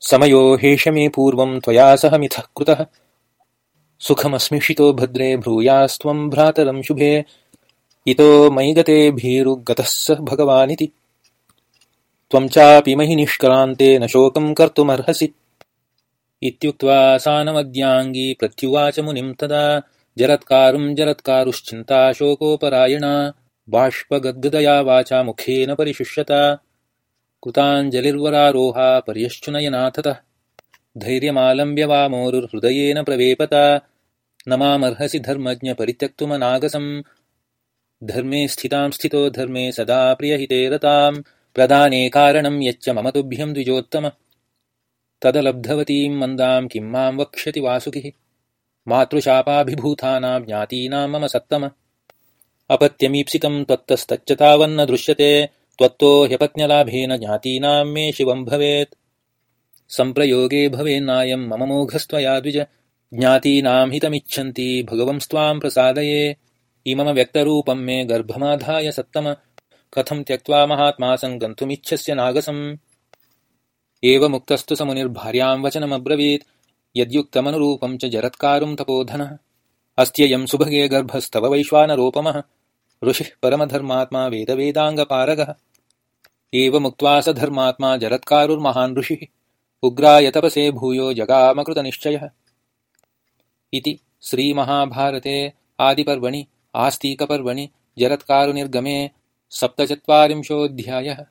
समयो हेषमे पूर्वं त्वया सह मिथः कृतः। सुखमस्मिषितो भद्रे भ्रूयास्त्वं भ्रातरं शुभे। इतो मयि गते भीरुगतः स भगवानिति। त्वं चापि महि निष्क्रान्ते न शोकं कर्तुमर्हसि। इत्युक्त्वा सानमद्याङ्गी प्रत्युवाच मुनिं तदा। जरत्कारुं जरत्कारुश्चिन्ता शोकोपरायणा। बाष्पगद्गदया वाचा मुखेन परिशुष्यता कृताञ्जलिर्वरारोहा पर्यश्चुनयनाथतः। धैर्यमालम्ब्य वामोरुर्हृदयेन प्रवेपता। न मामर्हसि धर्मज्ञपरित्यक्तुमनागसम् धर्मे स्थितां स्थितो धर्मे सदा प्रियहिते रतां प्रदाने कारणं यच्च मम तुभ्यं द्विजोत्तम। तदलब्धवतीं मन्दां किं मां वक्ष्यति वासुकिः। मातृशापाभिभूतानां ज्ञातीनां मम सत्तम। अपत्यमीप्सितं त्वत्तस्तच्च तावन्न दृश्यते त्वत्तो ह्यपत्न्यलाभेन ज्ञातीनां मे शिवं भवेत्। सम्प्रयोगे भवेन्नायं मम मोघस्त्वया द्विज। ज्ञातीनां हितमिच्छन्ति भगवंस्त्वां प्रसादये। इमम व्यक्तरूपं मे गर्भमाधाय सत्तम। कथं त्यक्त्वा महात्मा सङ्गन्तुमिच्छस्य नागसम्। एवमुक्तस्तु स मुनिर्भार्यां वचनमब्रवीत्। यद्युक्तमनुरूपं च जरत्कारुं तपोधनः। अस्त्ययं सुभगे गर्भस्तव वैश्वानरोपमः। ऋषिः परमधर्मात्मा वेदवेदाङ्गपारगः एवमुक्त्वा स धर्मात्मा जरत्कारुर्महान् ऋषिः। उग्राय तपसे भूयो जगामकृतनिश्चयः। इति श्रीमहाभारते आदिपर्वणि आस्तीकपर्वणि जरत्कारुनिर्गमे सप्तचत्वारिंशोऽध्यायः